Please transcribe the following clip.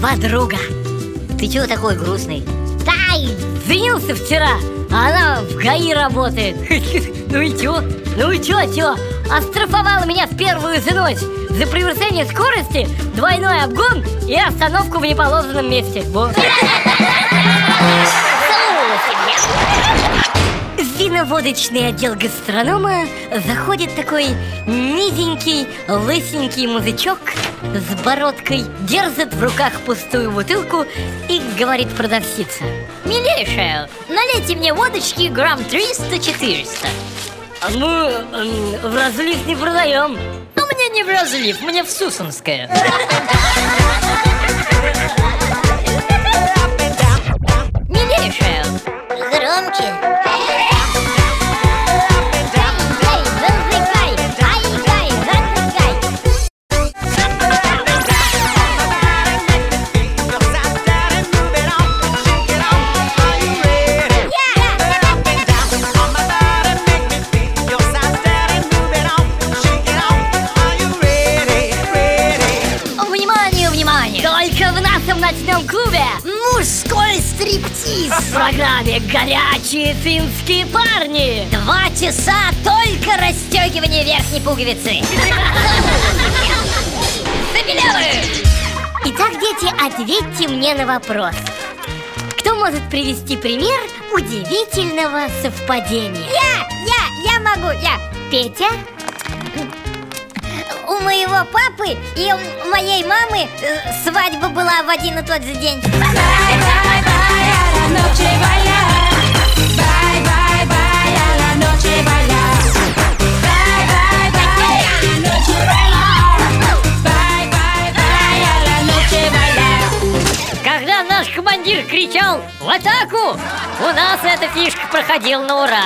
подруга Ты чего такой грустный? Да, женился вчера А она в ГАИ работает Ну и чё? Ну и чё, чё? Оштрафовала меня в первую же ночь За превышение скорости, двойной обгон и остановку в неположенном месте Вот В виноводочный отдел гастронома заходит такой низенький, лысенький музычок с бородкой, держит в руках пустую бутылку и говорит продавщице. Милейшая, налейте мне водочки грамм 300-400 «А Мы в разлив не продаем. А мне не в разлив, мне в Сусанское Милейшая, Громче Только в ночном клубе Мужской стриптиз В программе «Горячие финские парни» Два часа только расстегивание верхней пуговицы Забелевы! Итак, дети, ответьте мне на вопрос Кто может привести пример удивительного совпадения? Я, я, я могу, я Петя? У моего папы и у моей мамы э, свадьба была в один и тот же день. Когда наш командир кричал «В атаку!» У нас эта фишка проходила на ура